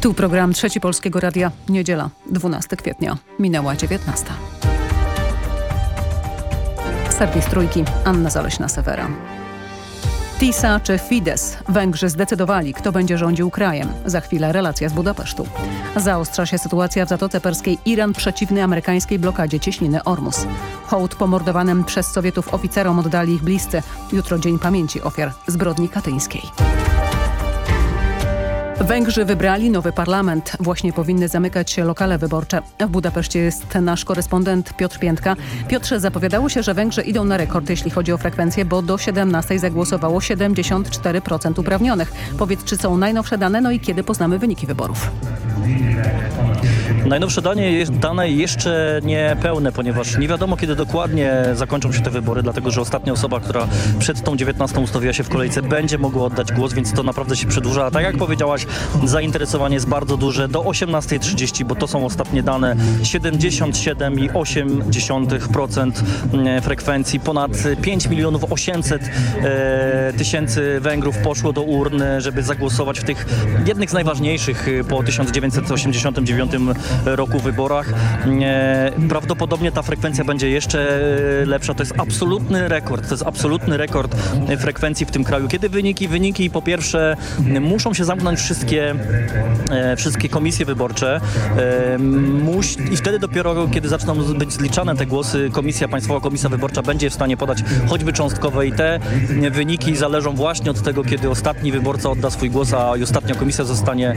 Tu program Trzeci Polskiego Radia. Niedziela, 12 kwietnia. Minęła 19. Serwis Trójki, Anna Zaleśna-Sewera. TISA czy Fidesz? Węgrzy zdecydowali, kto będzie rządził krajem. Za chwilę relacja z Budapesztu. Zaostrza się sytuacja w Zatoce Perskiej. Iran przeciwny amerykańskiej blokadzie cieśniny Ormus. Hołd pomordowanym przez Sowietów oficerom oddali ich bliscy. Jutro Dzień Pamięci Ofiar Zbrodni Katyńskiej. Węgrzy wybrali nowy parlament. Właśnie powinny zamykać się lokale wyborcze. W Budapeszcie jest nasz korespondent Piotr Piętka. Piotrze, zapowiadało się, że Węgrzy idą na rekord, jeśli chodzi o frekwencję, bo do 17 zagłosowało 74% uprawnionych. Powiedz, czy są najnowsze dane, no i kiedy poznamy wyniki wyborów? Najnowsze dane, dane jeszcze nie pełne, ponieważ nie wiadomo kiedy dokładnie zakończą się te wybory, dlatego że ostatnia osoba, która przed tą 19 ustawiła się w kolejce, będzie mogła oddać głos, więc to naprawdę się przedłuża. A tak jak powiedziałaś, zainteresowanie jest bardzo duże. Do 18.30, bo to są ostatnie dane, 77,8% mm, frekwencji. Ponad 5 milionów 800 e, tysięcy Węgrów poszło do urn, żeby zagłosować w tych jednych z najważniejszych po 1989 roku wyborach. E, prawdopodobnie ta frekwencja będzie jeszcze lepsza. To jest absolutny rekord. To jest absolutny rekord frekwencji w tym kraju. Kiedy wyniki? Wyniki po pierwsze muszą się zamknąć wszystkie, e, wszystkie komisje wyborcze e, i wtedy dopiero, kiedy zaczną być zliczane te głosy, Komisja Państwowa Komisja Wyborcza będzie w stanie podać choćby cząstkowe i te wyniki zależą właśnie od tego, kiedy ostatni wyborca odda swój głos, a ostatnia komisja zostanie,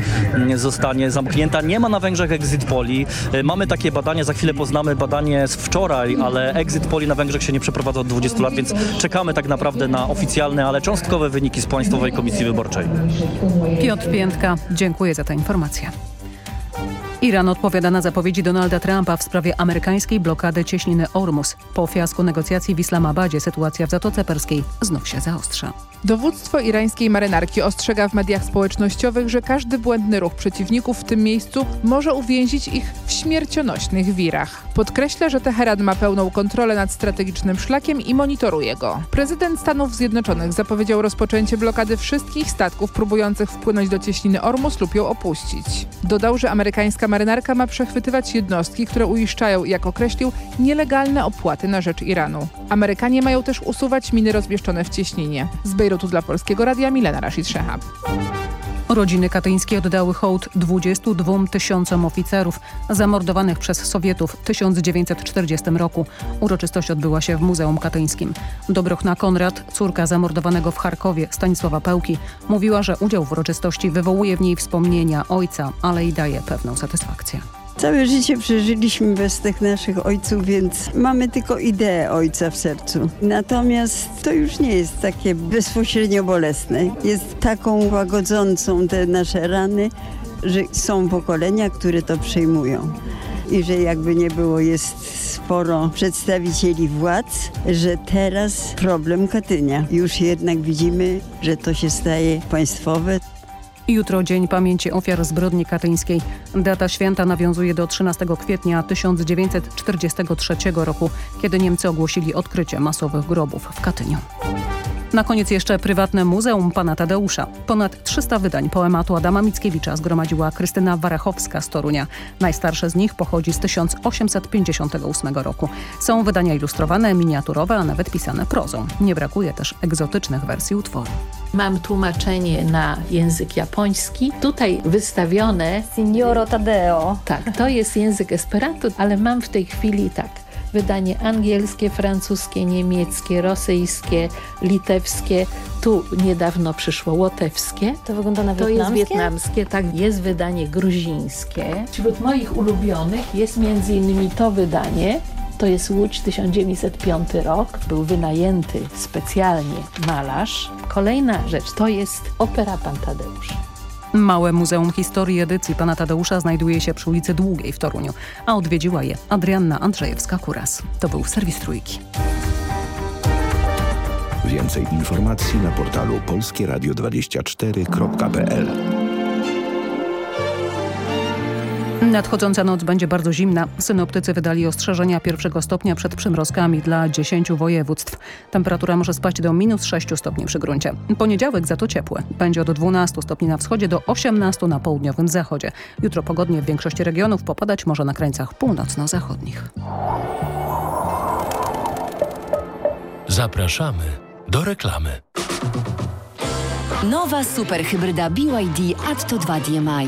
zostanie zamknięta. Nie ma na Węgrzech exit poli. E, mamy takie badania, za chwilę poznamy badanie z wczoraj, ale exit poli na Węgrzech się nie przeprowadza od 20 lat, więc czekamy tak naprawdę na oficjalne, ale cząstkowe wyniki z Państwowej Komisji Wyborczej. Piotr Dziękuję za tę informację. Iran odpowiada na zapowiedzi Donalda Trumpa w sprawie amerykańskiej blokady cieśniny Ormus. Po fiasku negocjacji w Islamabadzie sytuacja w Zatoce Perskiej znów się zaostrza. Dowództwo irańskiej marynarki ostrzega w mediach społecznościowych, że każdy błędny ruch przeciwników w tym miejscu może uwięzić ich w śmiercionośnych wirach. Podkreśla, że Teheran ma pełną kontrolę nad strategicznym szlakiem i monitoruje go. Prezydent Stanów Zjednoczonych zapowiedział rozpoczęcie blokady wszystkich statków próbujących wpłynąć do cieśniny Ormus lub ją opuścić. Dodał, że amerykańska marynarka ma przechwytywać jednostki, które uiszczają, jak określił, nielegalne opłaty na rzecz Iranu. Amerykanie mają też usuwać miny rozmieszczone w cieśninie. Z Bejrutu dla Polskiego Radia Milena Rashid Szehab. Rodziny katyńskie oddały hołd 22 tysiącom oficerów zamordowanych przez Sowietów w 1940 roku. Uroczystość odbyła się w Muzeum Katyńskim. Dobrochna Konrad, córka zamordowanego w Charkowie Stanisława Pełki, mówiła, że udział w uroczystości wywołuje w niej wspomnienia ojca, ale i daje pewną satysfakcję. Całe życie przeżyliśmy bez tych naszych ojców, więc mamy tylko ideę ojca w sercu. Natomiast to już nie jest takie bezpośrednio bolesne. Jest taką łagodzącą te nasze rany, że są pokolenia, które to przejmują i że jakby nie było jest sporo przedstawicieli władz, że teraz problem Katynia. Już jednak widzimy, że to się staje państwowe. Jutro Dzień Pamięci Ofiar Zbrodni Katyńskiej. Data święta nawiązuje do 13 kwietnia 1943 roku, kiedy Niemcy ogłosili odkrycie masowych grobów w Katyniu. Na koniec jeszcze prywatne Muzeum Pana Tadeusza. Ponad 300 wydań poematu Adama Mickiewicza zgromadziła Krystyna Warachowska z Torunia. Najstarsze z nich pochodzi z 1858 roku. Są wydania ilustrowane, miniaturowe, a nawet pisane prozą. Nie brakuje też egzotycznych wersji utworu. Mam tłumaczenie na język japoński. Tutaj wystawione... Signoro Tadeo. Tak, to jest język esperanto, ale mam w tej chwili tak wydanie angielskie, francuskie, niemieckie, rosyjskie, litewskie. Tu niedawno przyszło łotewskie. To wygląda na To wietnamskie? jest wietnamskie, tak. Jest wydanie gruzińskie. Wśród moich ulubionych jest między innymi to wydanie. To jest Łódź 1905 rok. Był wynajęty specjalnie malarz. Kolejna rzecz to jest opera Pan Tadeusz. Małe Muzeum Historii Edycji Pana Tadeusza znajduje się przy ulicy Długiej w Toruniu, a odwiedziła je Adrianna Andrzejewska-Kuras. To był serwis Trójki. Więcej informacji na portalu polskieradio24.pl Nadchodząca noc będzie bardzo zimna. Synoptycy wydali ostrzeżenia pierwszego stopnia przed przymrozkami dla 10 województw. Temperatura może spaść do minus 6 stopni przy gruncie. Poniedziałek za to ciepły. Będzie od 12 stopni na wschodzie do 18 na południowym zachodzie. Jutro pogodnie w większości regionów popadać może na krańcach północno-zachodnich. Zapraszamy do reklamy. Nowa superhybryda BYD Atto 2 DMI.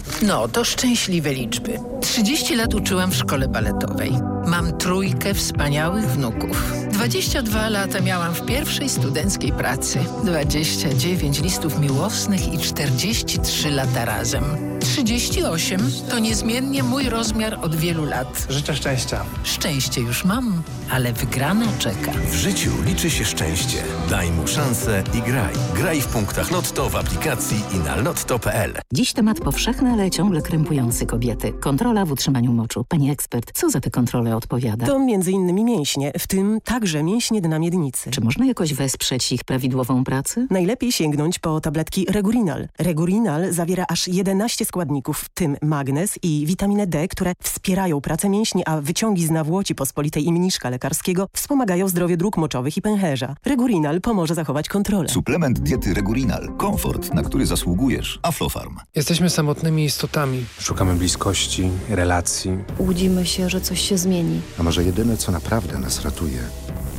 No, to szczęśliwe liczby. 30 lat uczyłam w szkole baletowej. Mam trójkę wspaniałych wnuków. 22 lata miałam w pierwszej studenckiej pracy. 29 listów miłosnych i 43 lata razem. 38 to niezmiennie mój rozmiar od wielu lat. Życzę szczęścia. Szczęście już mam, ale wygrana czeka. W życiu liczy się szczęście. Daj mu szansę i graj. Graj w punktach Lotto w aplikacji i na lotto.pl. Dziś temat powszechny, ale ciągle krępujący kobiety. Kontrola w utrzymaniu moczu. Pani ekspert, co za te kontrole odpowiada? To między innymi mięśnie, w tym także mięśnie dna miednicy. Czy można jakoś wesprzeć ich prawidłową pracę? Najlepiej sięgnąć po tabletki Regurinal. Regurinal zawiera aż 11 składników, w tym magnez i witaminę D, które wspierają pracę mięśni, a wyciągi z nawłoci pospolitej i mniszka lekarskiego wspomagają zdrowie dróg moczowych i pęcherza. Regurinal pomoże zachować kontrolę. Suplement diety Regurinal. Komfort, na który zasługujesz. Aflofarm. Jesteśmy samotnymi istotami. Szukamy bliskości, relacji. Łudzimy się, że coś się zmieni. A może jedyne, co naprawdę nas ratuje,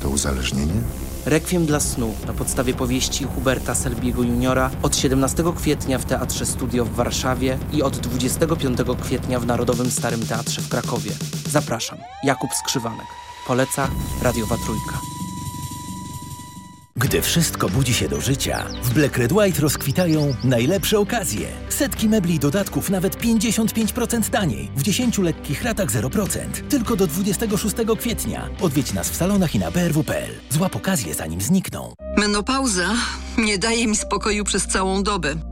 to uzależnienie? Rekwiem dla snu na podstawie powieści Huberta Selbiego Juniora od 17 kwietnia w Teatrze Studio w Warszawie i od 25 kwietnia w Narodowym Starym Teatrze w Krakowie. Zapraszam. Jakub Skrzywanek. Poleca Radiowa Trójka. Gdy wszystko budzi się do życia, w Black Red White rozkwitają najlepsze okazje. Setki mebli i dodatków nawet 55% taniej. W 10 lekkich ratach 0%. Tylko do 26 kwietnia. Odwiedź nas w salonach i na brw.pl. Złap okazję zanim znikną. Menopauza nie daje mi spokoju przez całą dobę.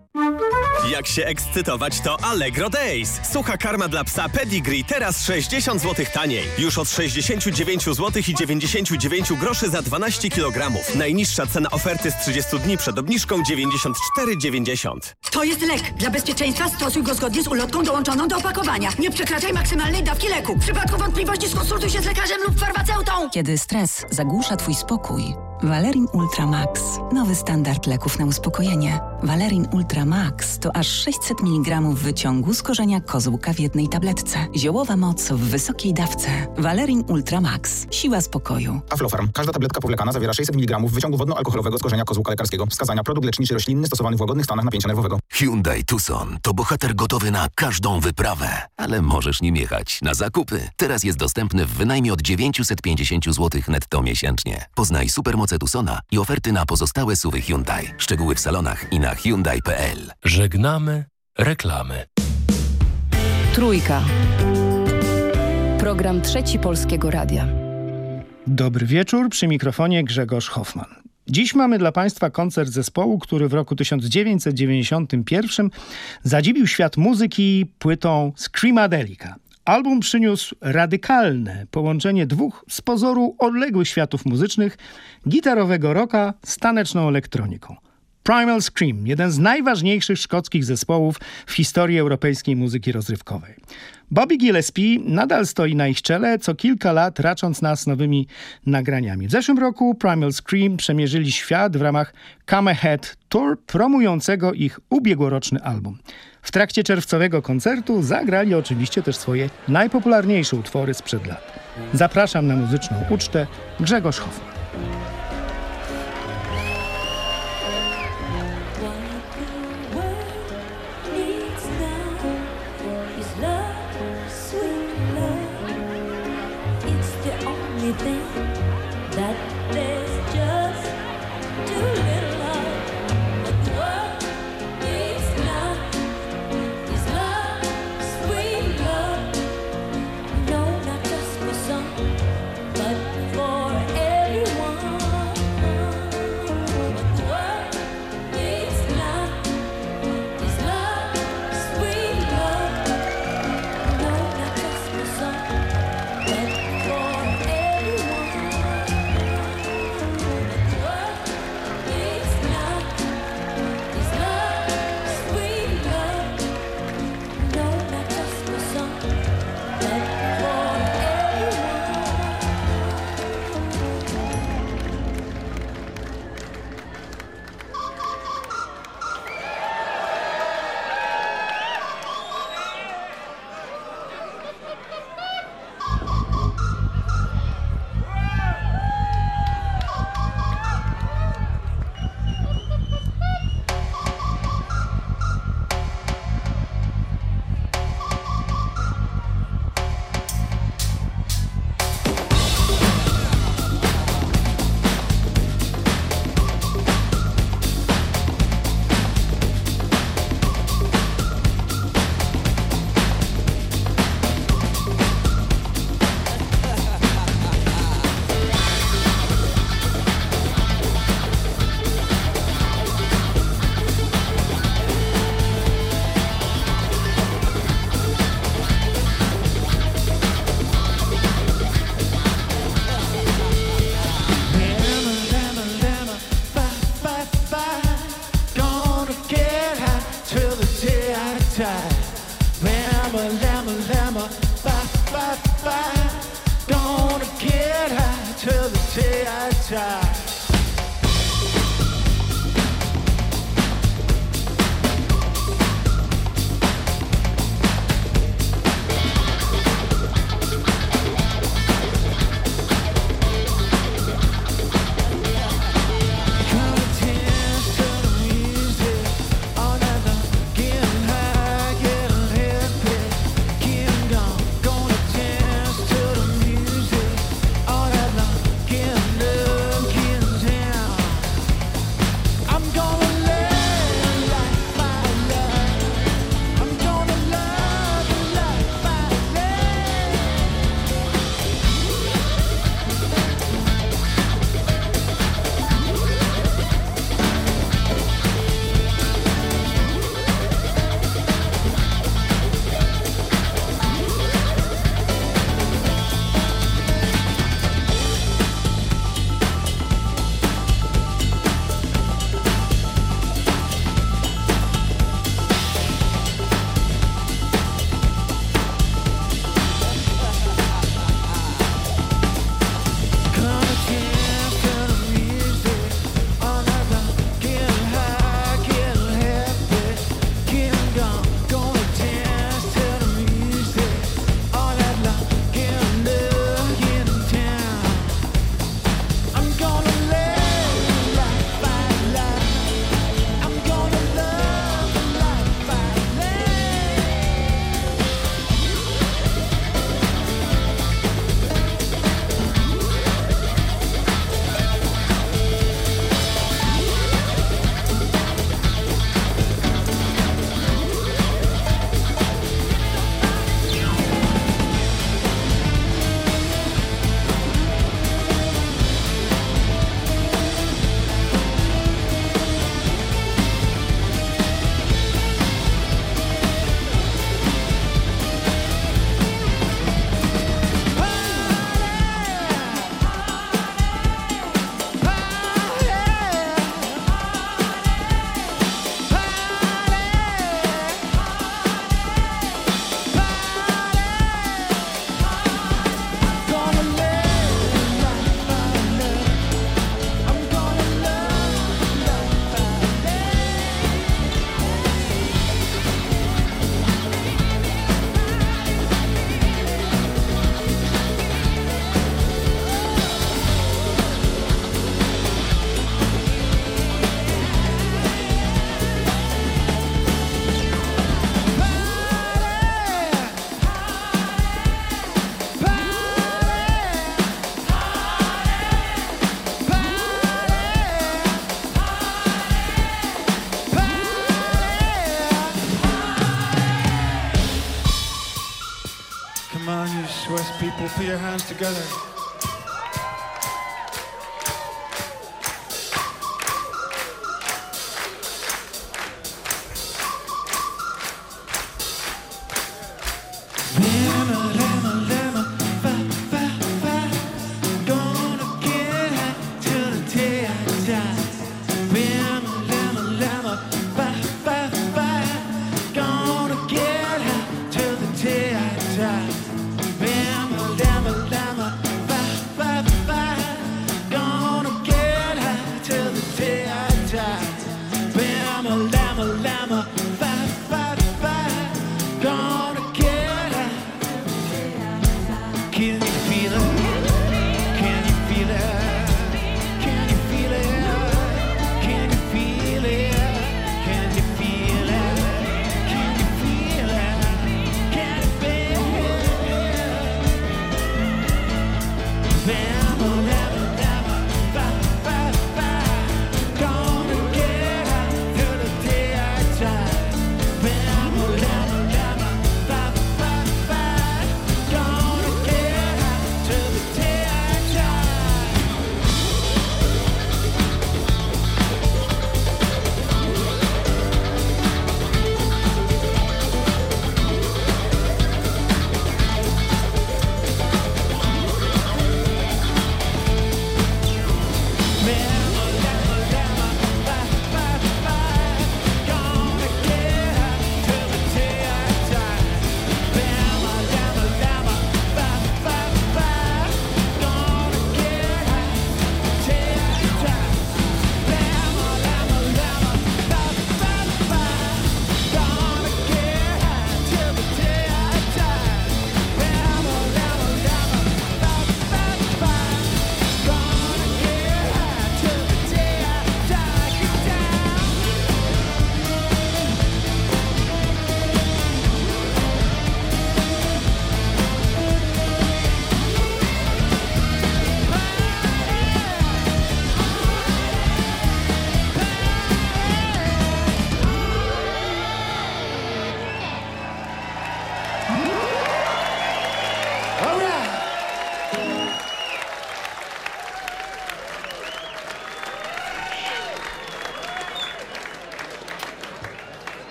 Jak się ekscytować to Allegro Days. Sucha karma dla psa Pedigree teraz 60 zł taniej. Już od 69 zł i 99 groszy za 12 kg. Najniższa cena oferty z 30 dni przed obniżką 94,90. To jest lek. Dla bezpieczeństwa stosuj go zgodnie z ulotką dołączoną do opakowania. Nie przekraczaj maksymalnej dawki leku. W przypadku wątpliwości skonsultuj się z lekarzem lub farmaceutą. Kiedy stres zagłusza Twój spokój, Valerin Ultra Max. Nowy standard leków na uspokojenie. Valerin Ultra Max to aż 600 mg wyciągu z korzenia kozłka w jednej tabletce. Ziołowa moc w wysokiej dawce. Valerin Ultra Max. Siła spokoju. Aflofarm. Każda tabletka powlekana zawiera 600 mg wyciągu wodno-alkoholowego z korzenia kozłka lekarskiego. Wskazania produkt leczniczy roślinny stosowany w łagodnych stanach napięcia nerwowego. Hyundai Tucson to bohater gotowy na każdą wyprawę. Ale możesz nim jechać na zakupy. Teraz jest dostępny w wynajmie od 950 zł netto miesięcznie. Poznaj Tucsona i oferty na pozostałe suwy Hyundai. Szczegóły w salonach i na Hyundai.pl. Żegnamy reklamy. Trójka. Program Trzeci Polskiego Radia. Dobry wieczór, przy mikrofonie Grzegorz Hoffman. Dziś mamy dla Państwa koncert zespołu, który w roku 1991 zadziwił świat muzyki płytą Screamadelica. Album przyniósł radykalne połączenie dwóch z pozoru odległych światów muzycznych, gitarowego rocka z taneczną elektroniką. Primal Scream, jeden z najważniejszych szkockich zespołów w historii europejskiej muzyki rozrywkowej. Bobby Gillespie nadal stoi na ich czele, co kilka lat racząc nas nowymi nagraniami. W zeszłym roku Primal Scream przemierzyli świat w ramach Come Ahead Tour promującego ich ubiegłoroczny album. W trakcie czerwcowego koncertu zagrali oczywiście też swoje najpopularniejsze utwory sprzed lat. Zapraszam na muzyczną ucztę Grzegorz Hoffman. Hands together.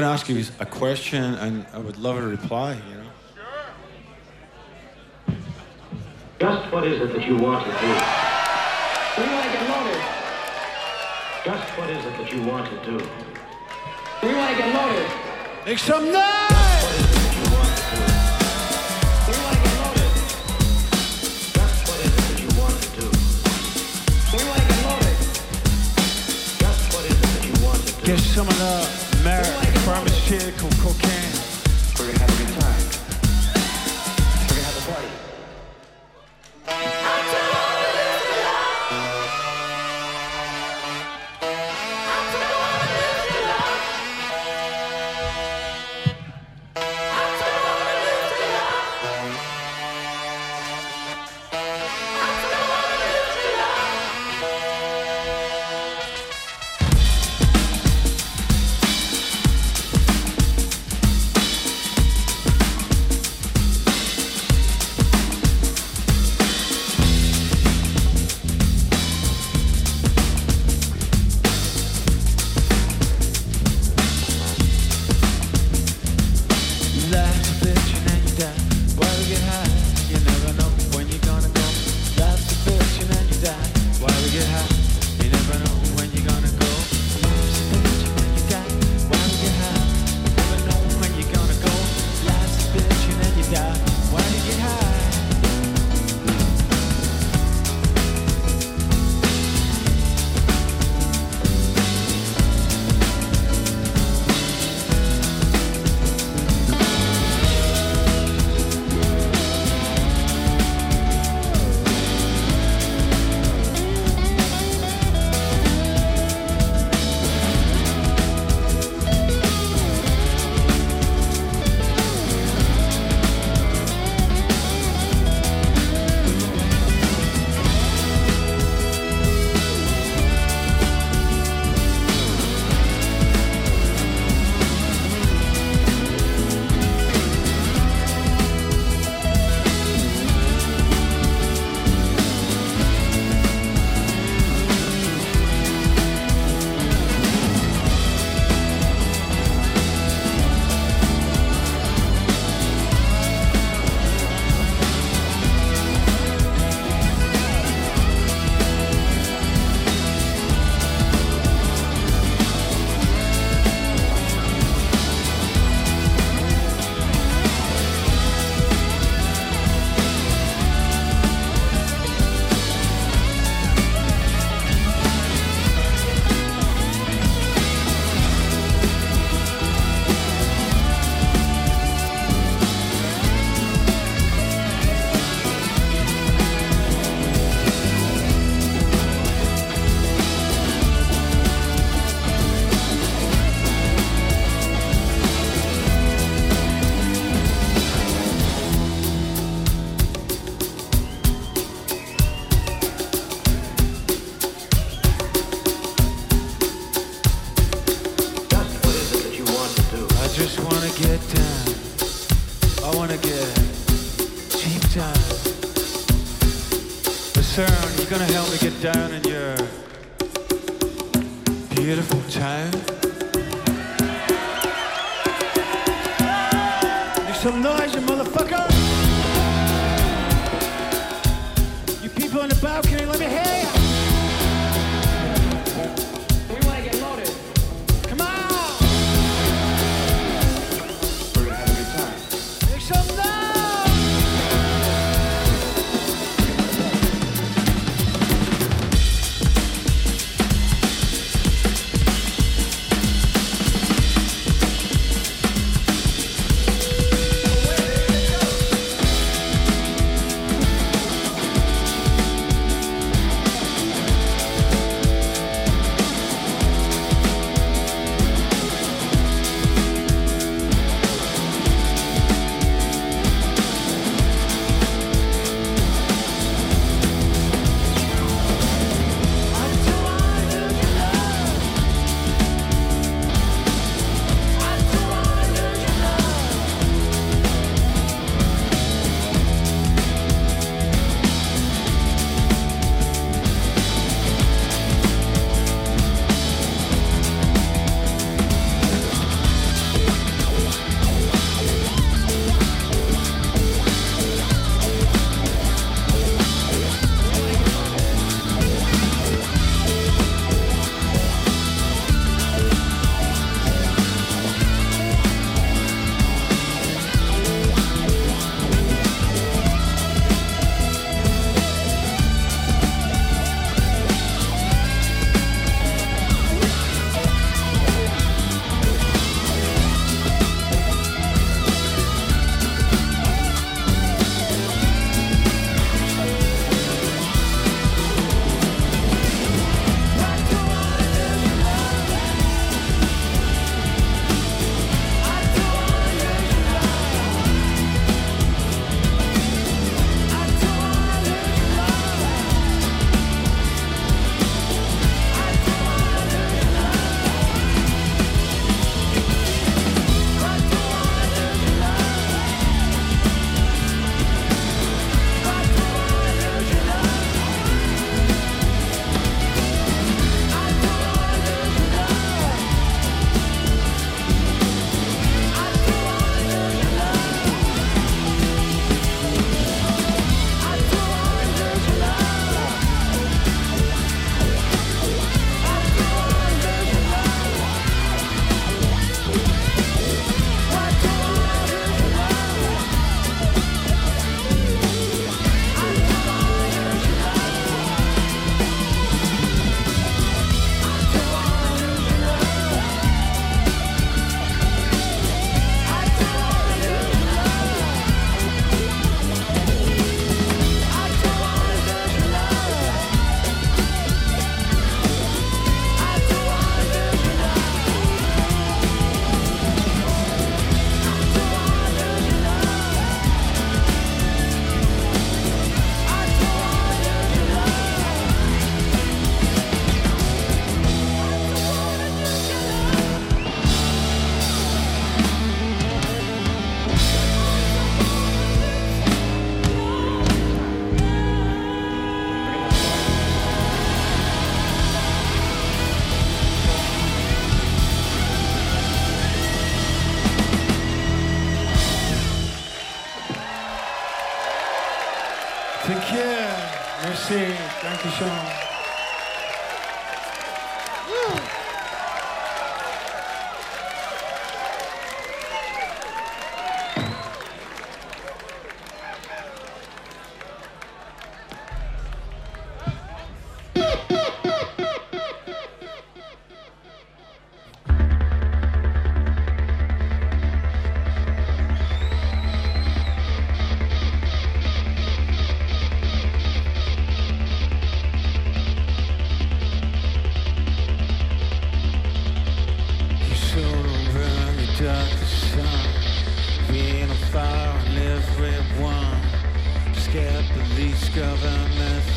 going to ask you a question, and I would love a reply. You know. Just what is it that you want to do? We want to get loaded. Just what is it that you want to do? We want to get loaded. Make some noise.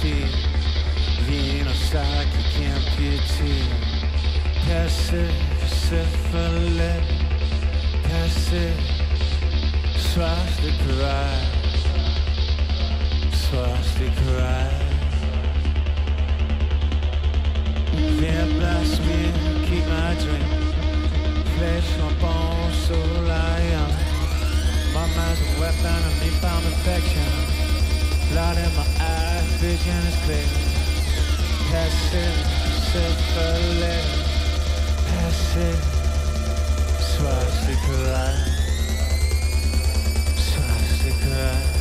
vino sakki kempiti Perse sefale Perse swastikrai Swastikrai Viens place mien qui m'adjoint Flèche en bon soleil My mind's a weapon of napalm affection. Blood in my eyes, vision is clear. Passive, syphilis Passive. Swastika. Ride Swastika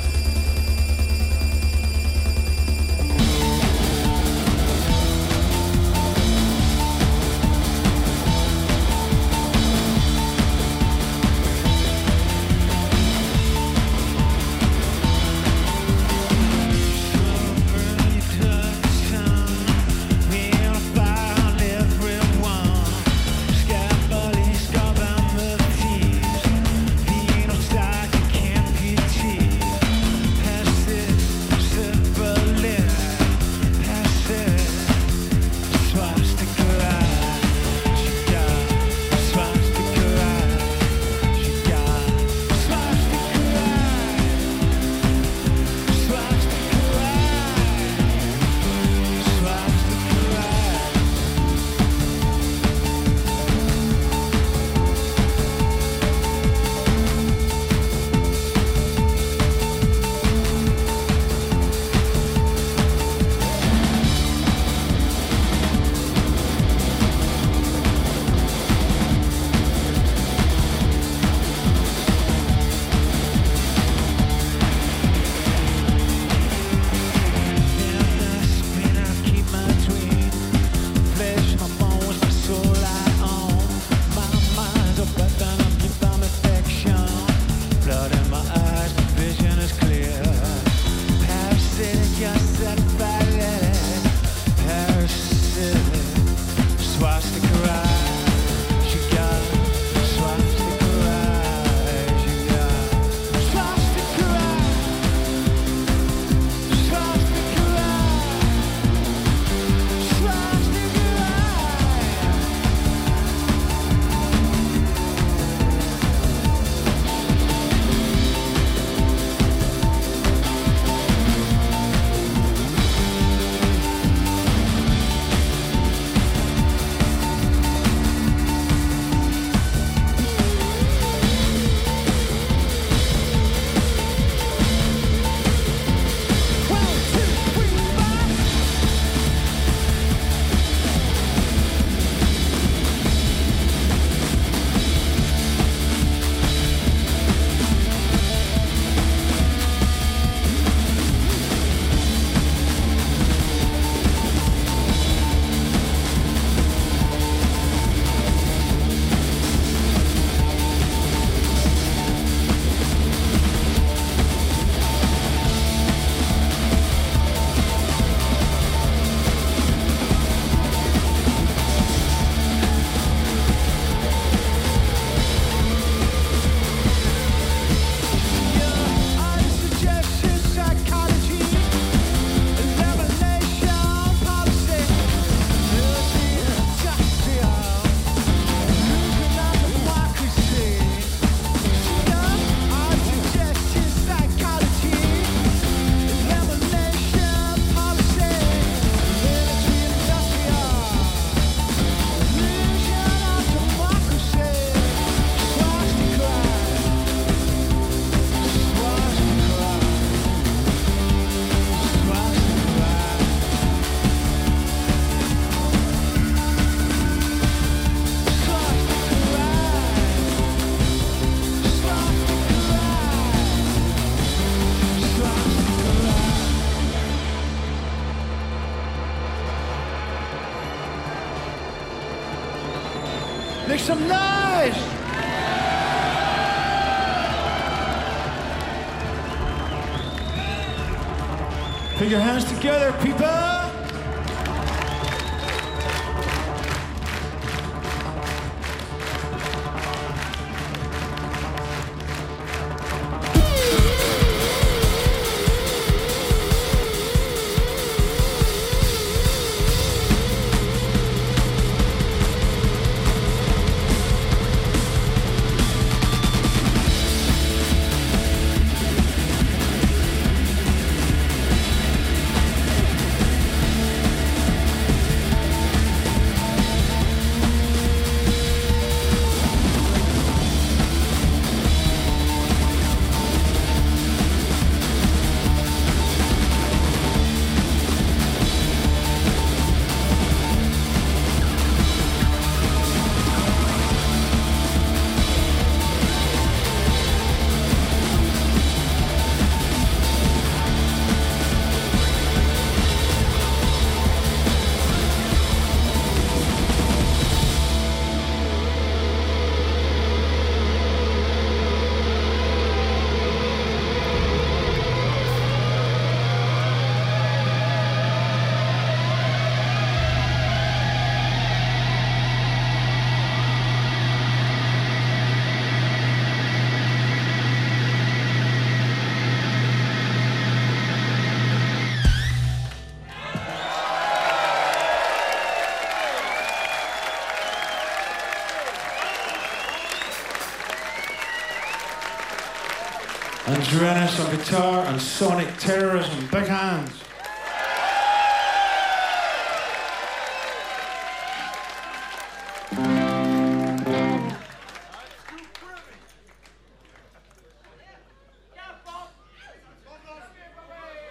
Andreas on guitar and Sonic Terrorism. Big hands.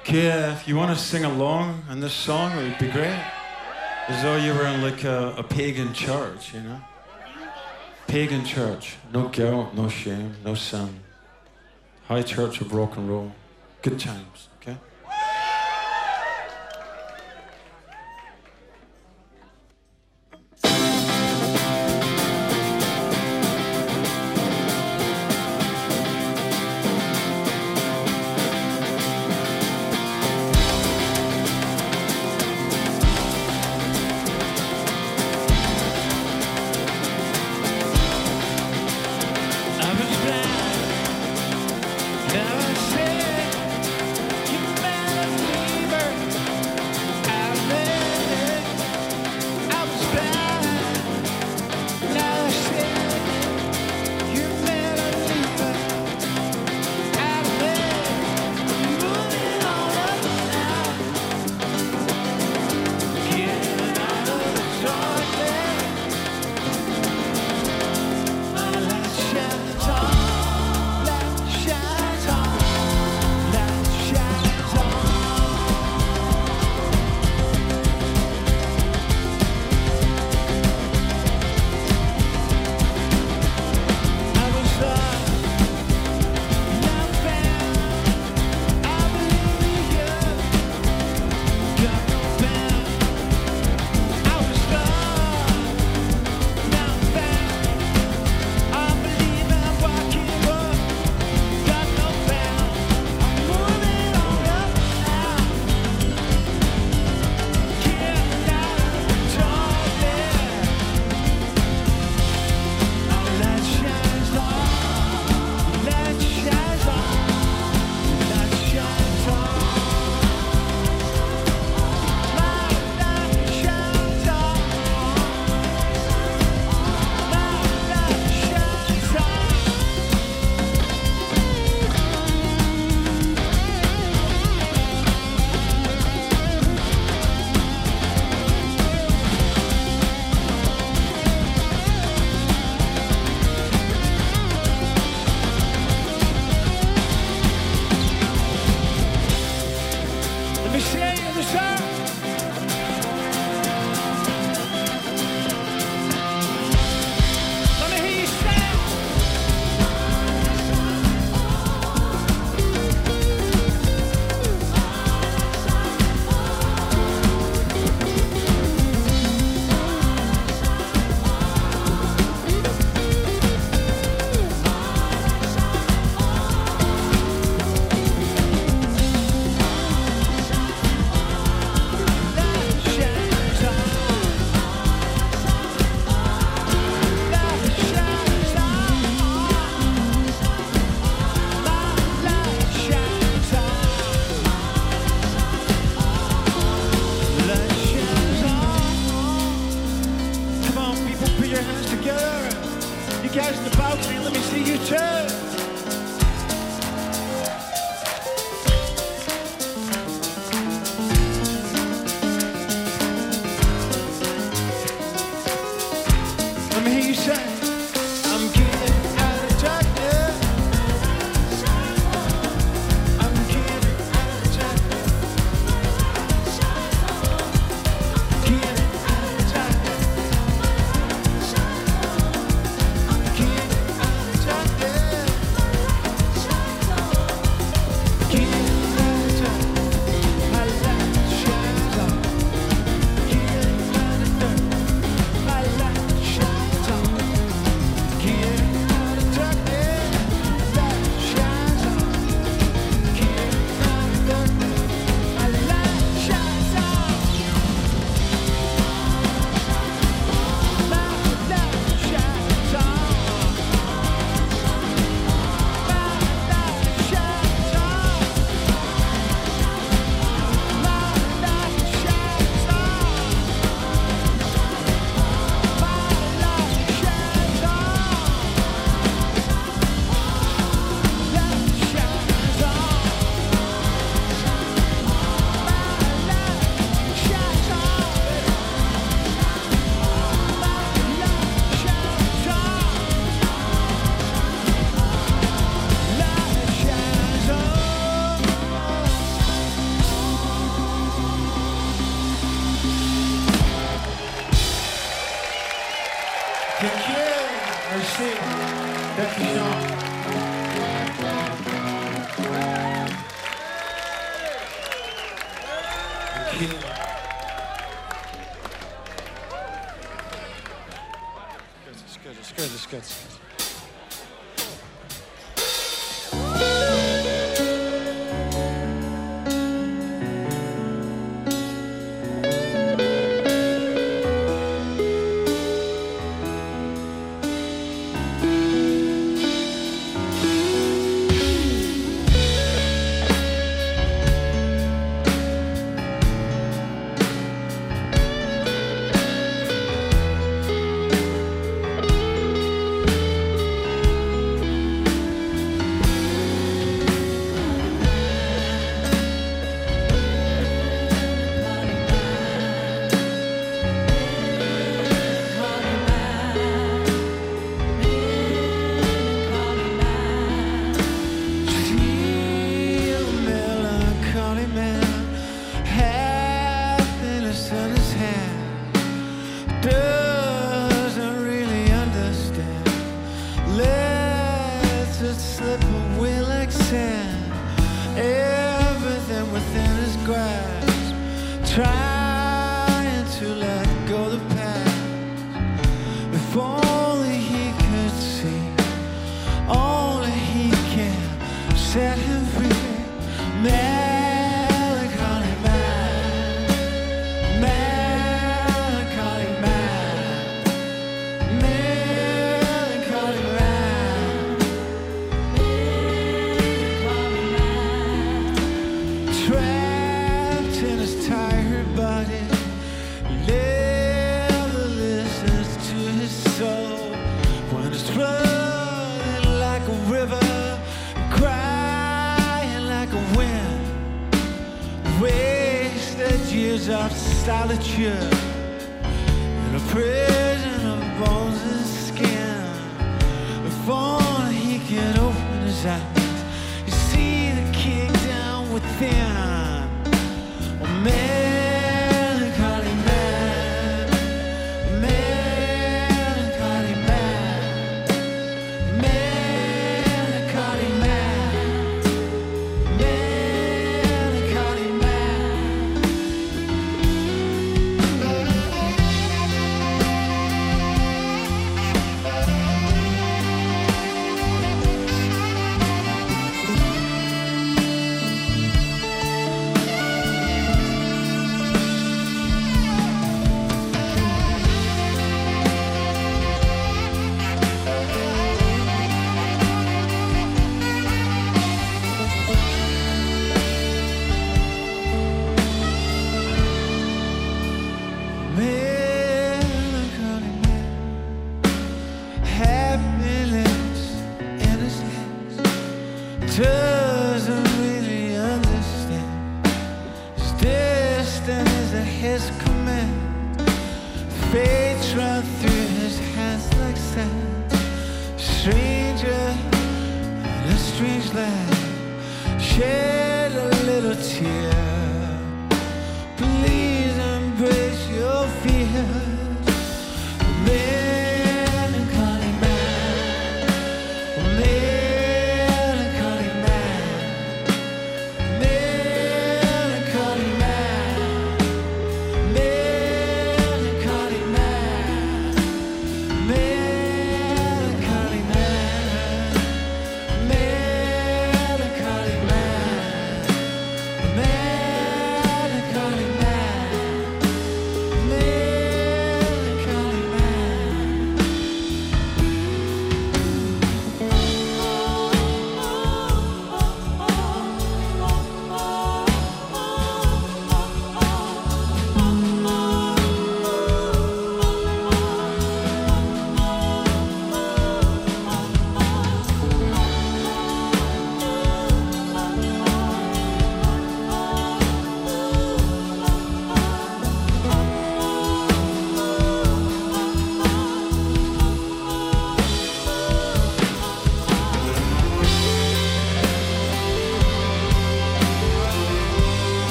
Okay, if you want to sing along in this song, it would be great. As though you were in like a, a pagan church, you know? Pagan church. No guilt, no shame, no sin. High church of rock and roll. Good times, that slip away like sand. Everything within his grasp. Try solitude in a prison of bones and skin. If only he could open his eyes, you see the kingdom within.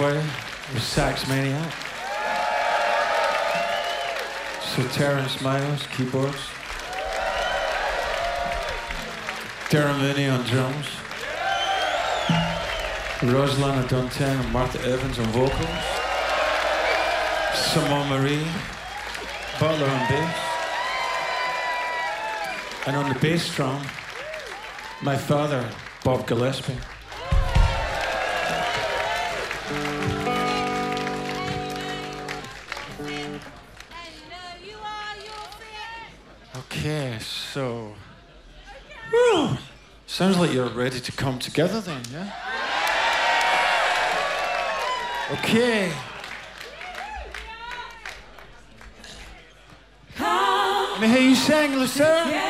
Was sax maniac. So Terrence Miles, keyboards. Darren Mooney on drums. Rosalana Duntan and Martha Evans on vocals. Simone Marie, Butler on bass. And on the bass drum, my father, Bob Gillespie. Sounds like you're ready to come together then, yeah? Okay. Let me hear you sing, Lucille.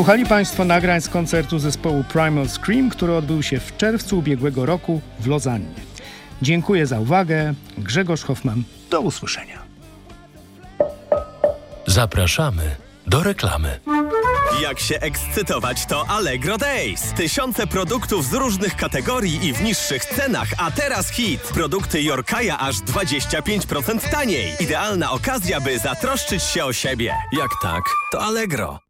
Słuchali Państwo nagrań z koncertu zespołu Primal Scream, który odbył się w czerwcu ubiegłego roku w Lozannie. Dziękuję za uwagę. Grzegorz Hoffman. Do usłyszenia. Zapraszamy do reklamy. Jak się ekscytować to Allegro Days. Tysiące produktów z różnych kategorii i w niższych cenach, a teraz hit. Produkty Jorkaja aż 25% taniej. Idealna okazja, by zatroszczyć się o siebie. Jak tak, to Allegro.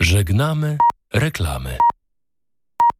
Żegnamy reklamy.